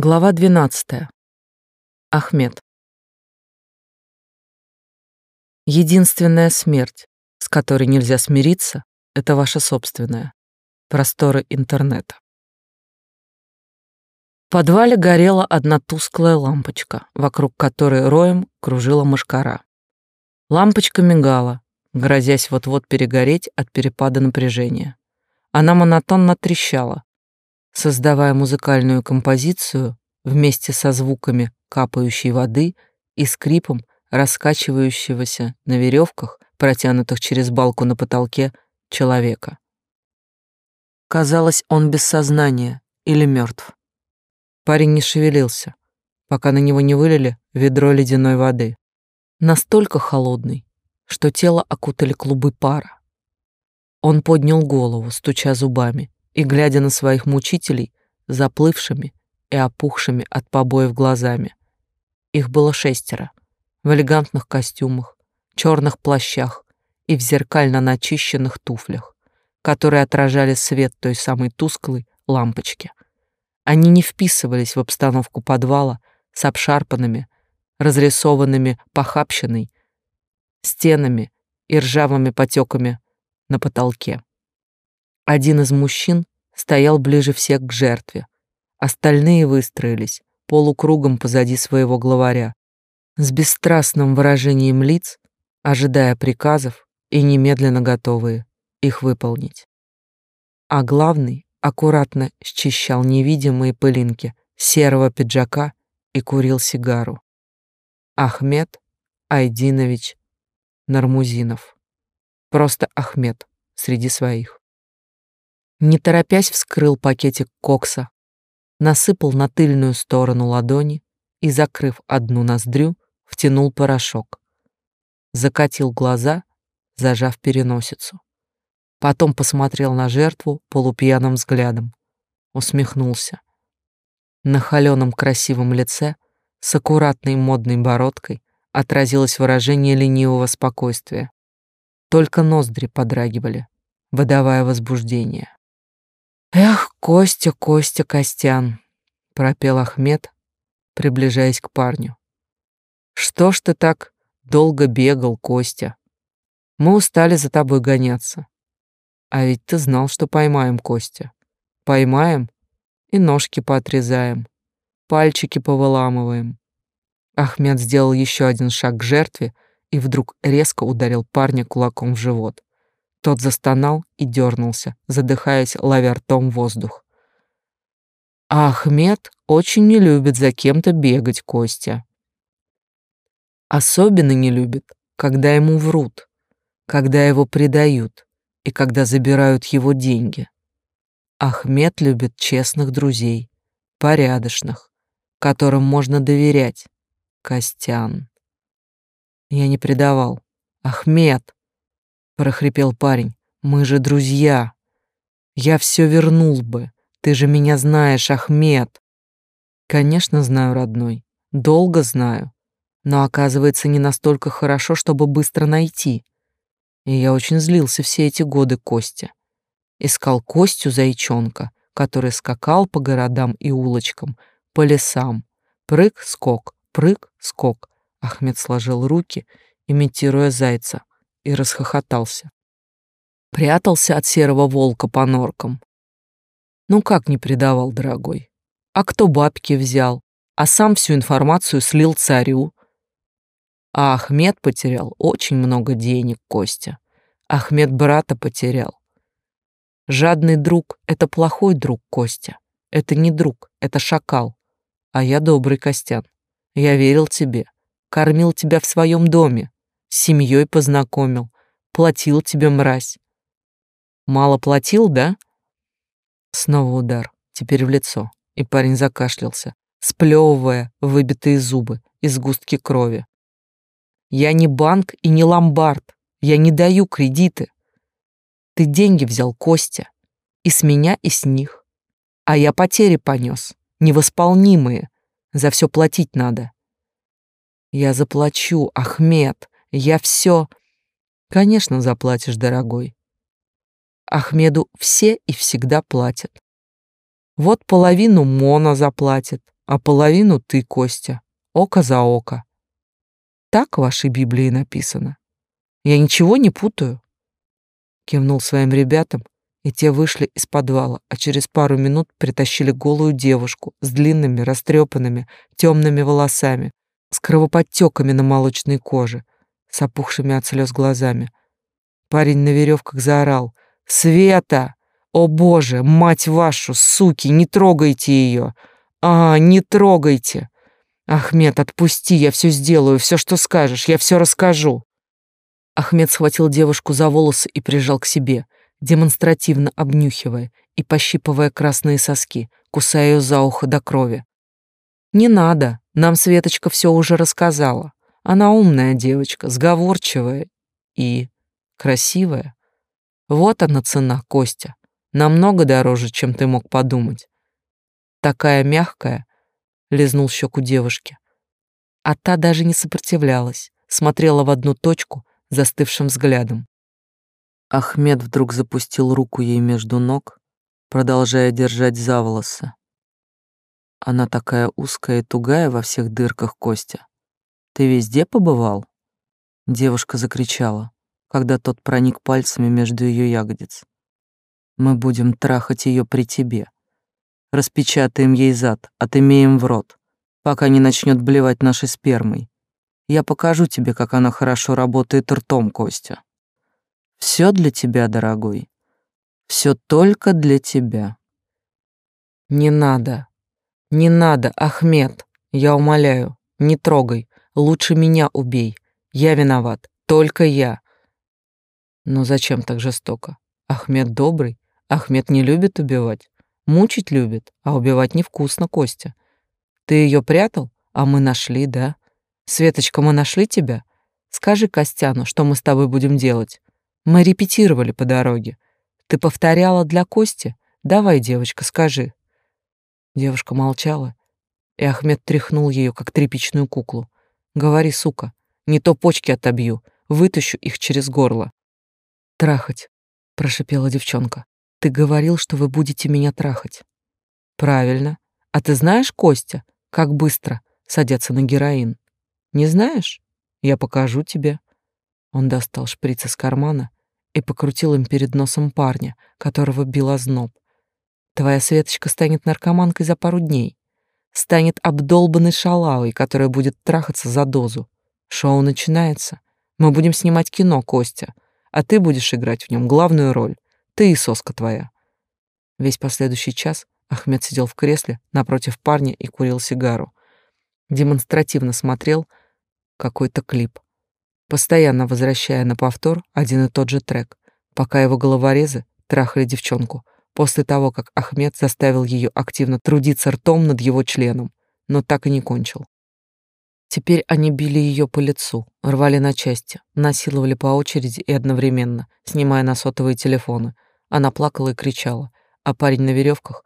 Глава 12. Ахмед. Единственная смерть, с которой нельзя смириться, это ваша собственная. Просторы интернета. В подвале горела одна тусклая лампочка, вокруг которой роем кружила мошкара. Лампочка мигала, грозясь вот-вот перегореть от перепада напряжения. Она монотонно трещала, создавая музыкальную композицию вместе со звуками капающей воды и скрипом раскачивающегося на веревках, протянутых через балку на потолке, человека. Казалось, он без сознания или мертв. Парень не шевелился, пока на него не вылили ведро ледяной воды. Настолько холодный, что тело окутали клубы пара. Он поднял голову, стуча зубами, и, глядя на своих мучителей, заплывшими и опухшими от побоев глазами. Их было шестеро, в элегантных костюмах, черных плащах и в зеркально начищенных туфлях, которые отражали свет той самой тусклой лампочки. Они не вписывались в обстановку подвала с обшарпанными, разрисованными похабщиной, стенами и ржавыми потеками на потолке. Один из мужчин стоял ближе всех к жертве. Остальные выстроились полукругом позади своего главаря, с бесстрастным выражением лиц, ожидая приказов и немедленно готовые их выполнить. А главный аккуратно счищал невидимые пылинки серого пиджака и курил сигару. Ахмед Айдинович Нармузинов. Просто Ахмед среди своих. Не торопясь вскрыл пакетик кокса, насыпал на тыльную сторону ладони и, закрыв одну ноздрю, втянул порошок. Закатил глаза, зажав переносицу. Потом посмотрел на жертву полупьяным взглядом. Усмехнулся. На холеном красивом лице с аккуратной модной бородкой отразилось выражение ленивого спокойствия. Только ноздри подрагивали, выдавая возбуждение. «Эх, Костя, Костя, Костян!» — пропел Ахмед, приближаясь к парню. «Что ж ты так долго бегал, Костя? Мы устали за тобой гоняться. А ведь ты знал, что поймаем Костя. Поймаем и ножки поотрезаем, пальчики повыламываем». Ахмед сделал еще один шаг к жертве и вдруг резко ударил парня кулаком в живот. Тот застонал и дернулся, задыхаясь, ловя ртом воздух. А Ахмед очень не любит за кем-то бегать, Костя. Особенно не любит, когда ему врут, когда его предают и когда забирают его деньги. Ахмед любит честных друзей, порядочных, которым можно доверять. Костян. Я не предавал. Ахмед, прохрипел парень. Мы же друзья. Я все вернул бы. Ты же меня знаешь, Ахмед. Конечно, знаю, родной. Долго знаю. Но оказывается, не настолько хорошо, чтобы быстро найти. И я очень злился все эти годы Костя. Искал Костю зайчонка, который скакал по городам и улочкам, по лесам. Прыг-скок, прыг-скок. Ахмед сложил руки, имитируя зайца и расхохотался. Прятался от серого волка по норкам. Ну как не предавал, дорогой? А кто бабки взял? А сам всю информацию слил царю. А Ахмед потерял очень много денег, Костя. Ахмед брата потерял. Жадный друг — это плохой друг, Костя. Это не друг, это шакал. А я добрый, Костян. Я верил тебе, кормил тебя в своем доме, с семьей познакомил, платил тебе, мразь. Мало платил, да? Снова удар, теперь в лицо, и парень закашлялся, сплевывая выбитые зубы и сгустки крови. Я не банк и не ломбард, я не даю кредиты. Ты деньги взял, Костя, и с меня, и с них. А я потери понес, невосполнимые, за все платить надо. Я заплачу, Ахмед, я все... Конечно, заплатишь, дорогой. Ахмеду все и всегда платят. Вот половину Мона заплатит, а половину ты, Костя. Око за око. Так в вашей Библии написано. Я ничего не путаю. Кивнул своим ребятам, и те вышли из подвала, а через пару минут притащили голую девушку с длинными, растрепанными, темными волосами, с кровоподтеками на молочной коже, с опухшими от слез глазами. Парень на веревках заорал «Света! О боже, мать вашу, суки, не трогайте ее! А, не трогайте! Ахмед, отпусти, я все сделаю, все, что скажешь, я все расскажу!» Ахмед схватил девушку за волосы и прижал к себе, демонстративно обнюхивая и пощипывая красные соски, кусая ее за ухо до крови. «Не надо, нам Светочка все уже рассказала. Она умная девочка, сговорчивая и красивая. Вот она цена, Костя. Намного дороже, чем ты мог подумать. Такая мягкая, лизнул щеку девушки. А та даже не сопротивлялась, смотрела в одну точку застывшим взглядом. Ахмед вдруг запустил руку ей между ног, продолжая держать за волосы. Она такая узкая и тугая во всех дырках, Костя. Ты везде побывал? Девушка закричала, когда тот проник пальцами между ее ягодиц. Мы будем трахать ее при тебе. Распечатаем ей зад, отымеем в рот, пока не начнет блевать нашей спермой. Я покажу тебе, как она хорошо работает ртом, Костя. Все для тебя, дорогой. Все только для тебя. Не надо, «Не надо, Ахмед, я умоляю, не трогай, лучше меня убей. Я виноват, только я». Но зачем так жестоко? Ахмед добрый, Ахмед не любит убивать. Мучить любит, а убивать невкусно, Костя. Ты ее прятал, а мы нашли, да? Светочка, мы нашли тебя? Скажи Костяну, что мы с тобой будем делать. Мы репетировали по дороге. Ты повторяла для Кости? Давай, девочка, скажи. Девушка молчала, и Ахмед тряхнул ее, как тряпичную куклу. «Говори, сука, не то почки отобью, вытащу их через горло». «Трахать», — прошипела девчонка. «Ты говорил, что вы будете меня трахать». «Правильно. А ты знаешь, Костя, как быстро садятся на героин? Не знаешь? Я покажу тебе». Он достал шприц из кармана и покрутил им перед носом парня, которого бил озноб. Твоя Светочка станет наркоманкой за пару дней. Станет обдолбанной шалавой, которая будет трахаться за дозу. Шоу начинается. Мы будем снимать кино, Костя, а ты будешь играть в нем главную роль. Ты и соска твоя. Весь последующий час Ахмед сидел в кресле напротив парня и курил сигару. Демонстративно смотрел какой-то клип, постоянно возвращая на повтор один и тот же трек, пока его головорезы трахали девчонку — после того, как Ахмед заставил ее активно трудиться ртом над его членом, но так и не кончил. Теперь они били ее по лицу, рвали на части, насиловали по очереди и одновременно, снимая на сотовые телефоны. Она плакала и кричала, а парень на веревках,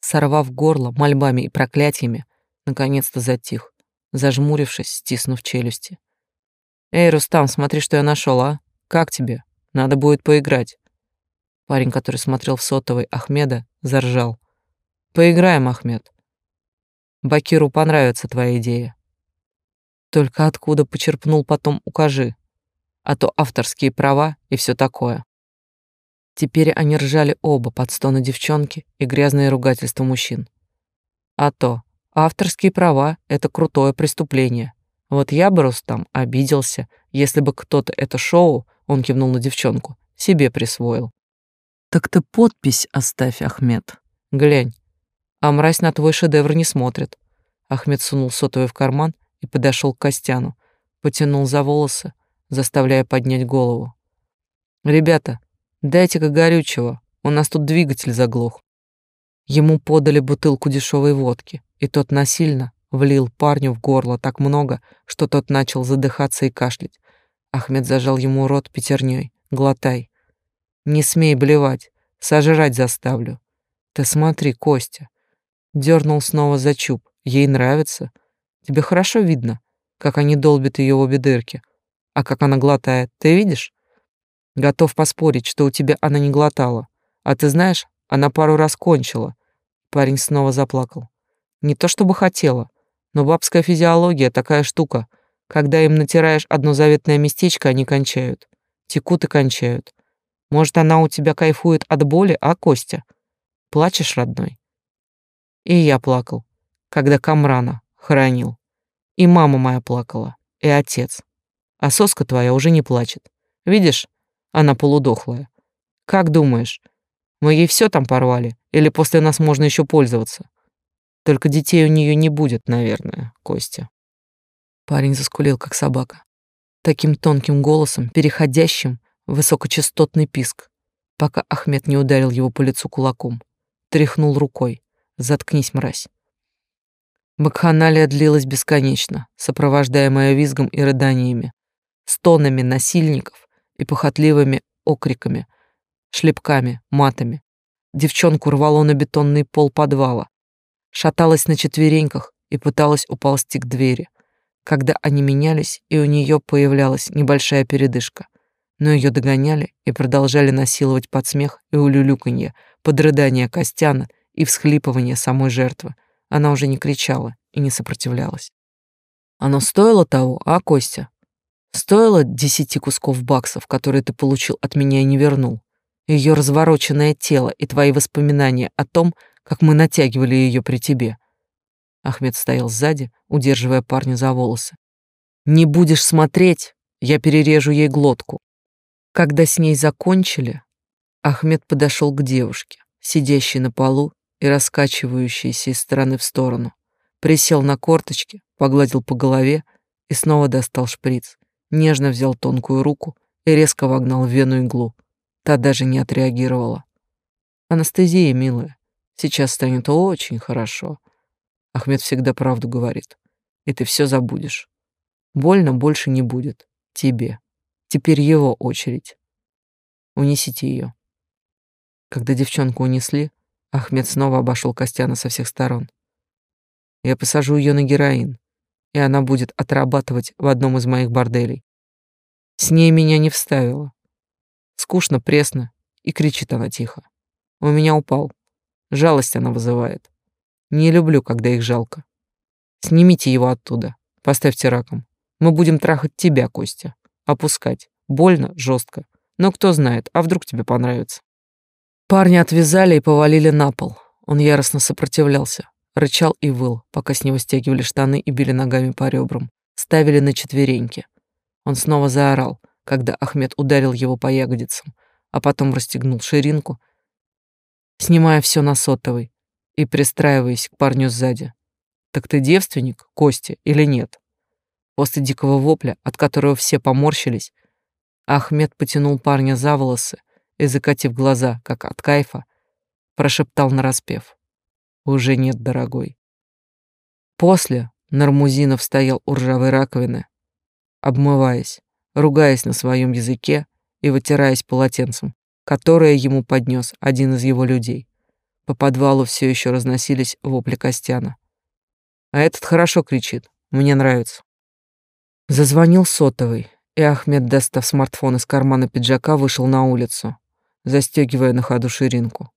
сорвав горло мольбами и проклятиями, наконец-то затих, зажмурившись, стиснув челюсти. «Эй, Рустам, смотри, что я нашел, а? Как тебе? Надо будет поиграть». Парень, который смотрел в сотовый Ахмеда, заржал. «Поиграем, Ахмед. Бакиру понравится твоя идея. Только откуда почерпнул потом укажи, а то авторские права и все такое». Теперь они ржали оба под стоны девчонки и грязные ругательства мужчин. А то, авторские права — это крутое преступление. Вот я бы, Рустам, обиделся, если бы кто-то это шоу, он кивнул на девчонку, себе присвоил. Так ты подпись оставь, Ахмед. Глянь. А мразь на твой шедевр не смотрит. Ахмед сунул сотовый в карман и подошел к Костяну, потянул за волосы, заставляя поднять голову. «Ребята, дайте-ка горючего, у нас тут двигатель заглох». Ему подали бутылку дешевой водки, и тот насильно влил парню в горло так много, что тот начал задыхаться и кашлять. Ахмед зажал ему рот пятерней. «Глотай». Не смей блевать, сожрать заставлю. Ты смотри, Костя. Дернул снова за чуб. Ей нравится. Тебе хорошо видно, как они долбят ее в обе дырки. А как она глотает, ты видишь? Готов поспорить, что у тебя она не глотала. А ты знаешь, она пару раз кончила. Парень снова заплакал. Не то чтобы хотела, но бабская физиология такая штука. Когда им натираешь одно заветное местечко, они кончают. Текут и кончают. Может, она у тебя кайфует от боли, а, Костя? Плачешь, родной? И я плакал, когда Камрана хоронил. И мама моя плакала, и отец. А соска твоя уже не плачет. Видишь, она полудохлая. Как думаешь, мы ей все там порвали? Или после нас можно еще пользоваться? Только детей у нее не будет, наверное, Костя. Парень заскулил, как собака. Таким тонким голосом, переходящим высокочастотный писк, пока Ахмед не ударил его по лицу кулаком. Тряхнул рукой. «Заткнись, мразь». Бакханалия длилась бесконечно, сопровождаемая визгом и рыданиями, стонами насильников и похотливыми окриками, шлепками, матами. Девчонку рвало на бетонный пол подвала, шаталась на четвереньках и пыталась уползти к двери, когда они менялись, и у нее появлялась небольшая передышка. Но ее догоняли и продолжали насиловать под смех и улюлюканье, под рыдание Костяна и всхлипывание самой жертвы. Она уже не кричала и не сопротивлялась. Оно стоило того, а, Костя? Стоило десяти кусков баксов, которые ты получил от меня и не вернул. Ее развороченное тело и твои воспоминания о том, как мы натягивали ее при тебе. Ахмед стоял сзади, удерживая парня за волосы. Не будешь смотреть, я перережу ей глотку. Когда с ней закончили, Ахмед подошел к девушке, сидящей на полу и раскачивающейся из стороны в сторону. Присел на корточки, погладил по голове и снова достал шприц. Нежно взял тонкую руку и резко вогнал в вену иглу. Та даже не отреагировала. Анестезия, милая. Сейчас станет очень хорошо. Ахмед всегда правду говорит. И ты все забудешь. Больно больше не будет. Тебе. Теперь его очередь. Унесите ее. Когда девчонку унесли, Ахмед снова обошел Костяна со всех сторон. Я посажу ее на героин, и она будет отрабатывать в одном из моих борделей. С ней меня не вставило. Скучно, пресно, и кричит она тихо. У меня упал. Жалость она вызывает. Не люблю, когда их жалко. Снимите его оттуда. Поставьте раком. Мы будем трахать тебя, Костя. Опускать. Больно, жестко. Но кто знает, а вдруг тебе понравится. Парня отвязали и повалили на пол. Он яростно сопротивлялся. Рычал и выл, пока с него стягивали штаны и били ногами по ребрам. Ставили на четвереньки. Он снова заорал, когда Ахмед ударил его по ягодицам, а потом расстегнул ширинку снимая все на сотовый и пристраиваясь к парню сзади. «Так ты девственник, Костя, или нет?» После дикого вопля, от которого все поморщились, Ахмед потянул парня за волосы и, закатив глаза, как от кайфа, прошептал нараспев. «Уже нет, дорогой». После Нармузинов стоял у ржавой раковины, обмываясь, ругаясь на своем языке и вытираясь полотенцем, которое ему поднес один из его людей. По подвалу все еще разносились вопли Костяна. А этот хорошо кричит. Мне нравится. Зазвонил сотовый, и Ахмед, достав смартфон из кармана пиджака, вышел на улицу, застегивая на ходу ширинку.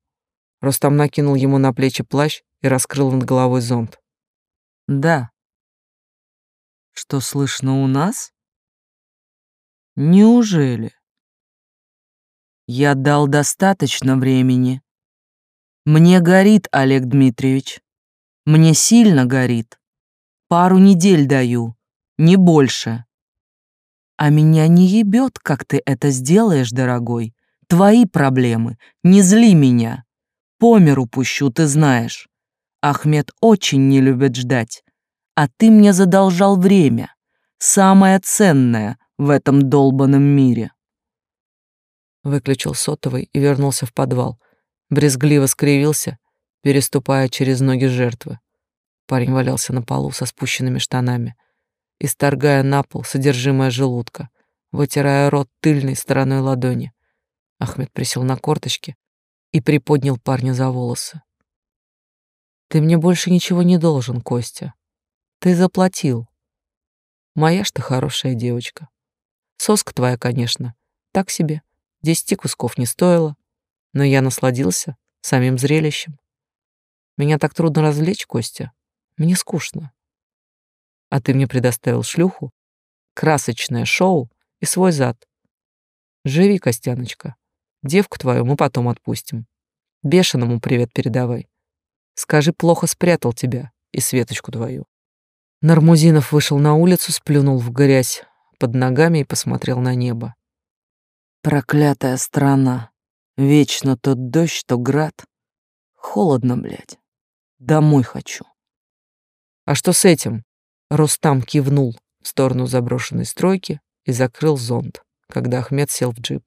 Ростам накинул ему на плечи плащ и раскрыл над головой зонт. «Да». «Что слышно у нас?» «Неужели?» Я дал достаточно времени. Мне горит, Олег Дмитриевич. Мне сильно горит. Пару недель даю, не больше. А меня не ебет, как ты это сделаешь, дорогой. Твои проблемы, не зли меня. По миру пущу, ты знаешь. Ахмед очень не любит ждать. А ты мне задолжал время. Самое ценное в этом долбанном мире. Выключил сотовый и вернулся в подвал. Брезгливо скривился, переступая через ноги жертвы. Парень валялся на полу со спущенными штанами, исторгая на пол содержимое желудка, вытирая рот тыльной стороной ладони. Ахмед присел на корточки и приподнял парня за волосы. «Ты мне больше ничего не должен, Костя. Ты заплатил. Моя ж ты хорошая девочка. Соска твоя, конечно, так себе, Десяти кусков не стоило, но я насладился самим зрелищем. Меня так трудно развлечь, Костя. Мне скучно. А ты мне предоставил шлюху, красочное шоу и свой зад. Живи, Костяночка. Девку твою мы потом отпустим. Бешеному привет передавай. Скажи, плохо спрятал тебя и Светочку твою. Нармузинов вышел на улицу, сплюнул в грязь под ногами и посмотрел на небо. Проклятая страна. Вечно то дождь, то град. Холодно, блядь. Домой хочу. А что с этим? Рустам кивнул в сторону заброшенной стройки и закрыл зонт, когда Ахмед сел в джип.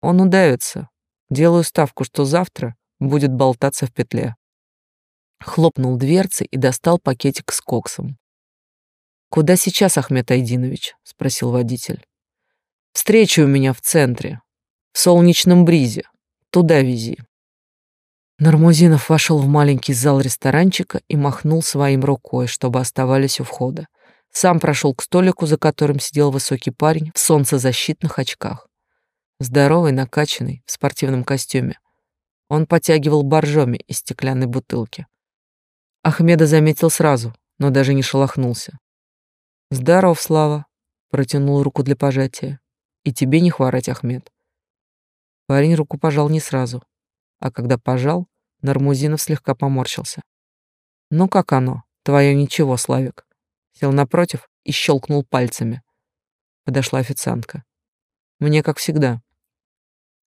Он удавится. Делаю ставку, что завтра будет болтаться в петле. Хлопнул дверцы и достал пакетик с коксом. «Куда сейчас, Ахмед Айдинович?» — спросил водитель. «Встреча у меня в центре, в солнечном бризе. Туда вези». Нармузинов вошел в маленький зал ресторанчика и махнул своим рукой, чтобы оставались у входа. Сам прошел к столику, за которым сидел высокий парень в солнцезащитных очках. Здоровый, накачанный, в спортивном костюме. Он потягивал боржоми из стеклянной бутылки. Ахмеда заметил сразу, но даже не шелохнулся. «Здоров, Слава», — протянул руку для пожатия. «И тебе не хворать, Ахмед». Парень руку пожал не сразу, а когда пожал, Нармузинов слегка поморщился. «Ну как оно? Твое ничего, Славик». Сел напротив и щелкнул пальцами. Подошла официантка. «Мне как всегда».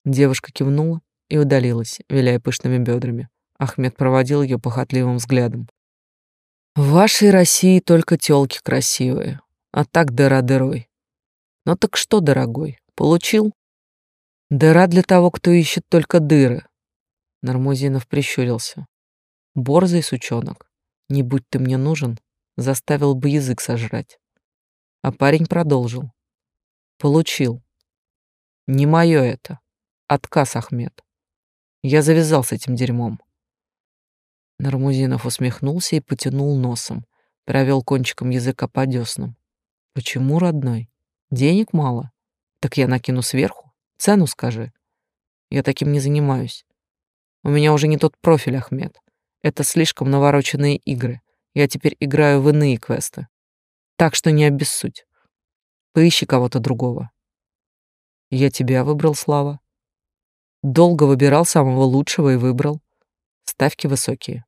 Девушка кивнула и удалилась, виляя пышными бедрами. Ахмед проводил ее похотливым взглядом. В вашей России только тёлки красивые, а так дыра дырой. Ну так что, дорогой, получил? Дыра для того, кто ищет только дыры. Нармузинов прищурился. Борзый сучонок, не будь ты мне нужен, заставил бы язык сожрать. А парень продолжил. Получил. Не мое это. Отказ, Ахмед. Я завязал с этим дерьмом. Нармузинов усмехнулся и потянул носом, провел кончиком языка по дёснам. Почему, родной? Денег мало? Так я накину сверху. Цену скажи. Я таким не занимаюсь. У меня уже не тот профиль, Ахмед. Это слишком навороченные игры. Я теперь играю в иные квесты. Так что не обессудь. Поищи кого-то другого. Я тебя выбрал, Слава. Долго выбирал самого лучшего и выбрал. Ставки высокие.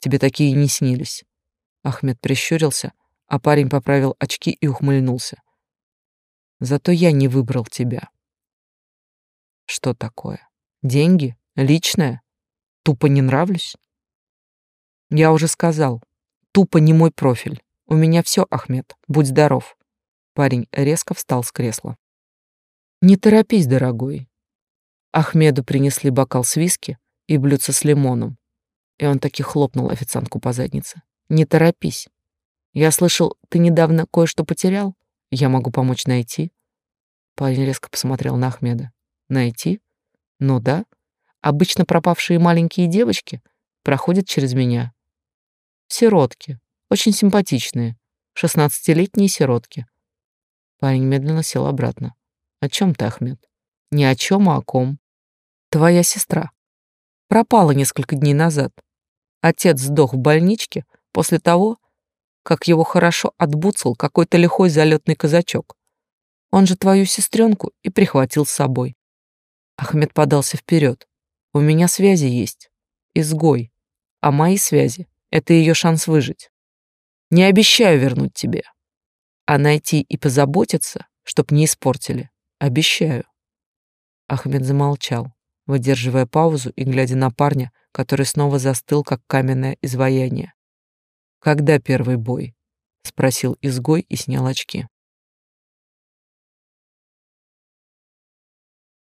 Тебе такие не снились. Ахмед прищурился, а парень поправил очки и ухмыльнулся. Зато я не выбрал тебя. Что такое? Деньги? Личное? Тупо не нравлюсь? Я уже сказал, тупо не мой профиль. У меня все, Ахмед, будь здоров. Парень резко встал с кресла. Не торопись, дорогой. Ахмеду принесли бокал с виски и блюдце с лимоном, и он таки хлопнул официантку по заднице. «Не торопись. Я слышал, ты недавно кое-что потерял. Я могу помочь найти». Парень резко посмотрел на Ахмеда. «Найти? Ну да. Обычно пропавшие маленькие девочки проходят через меня. Сиротки. Очень симпатичные. Шестнадцатилетние сиротки». Парень медленно сел обратно. «О чем ты, Ахмед?» «Не о чем, а о ком?» «Твоя сестра. Пропала несколько дней назад. Отец сдох в больничке после того, как его хорошо отбуцал какой-то лихой залетный казачок. Он же твою сестренку и прихватил с собой. Ахмед подался вперед. У меня связи есть. Изгой. А мои связи — это ее шанс выжить. Не обещаю вернуть тебе. А найти и позаботиться, чтоб не испортили, обещаю. Ахмед замолчал, выдерживая паузу и глядя на парня, который снова застыл, как каменное изваяние. «Когда первый бой?» — спросил изгой и снял очки.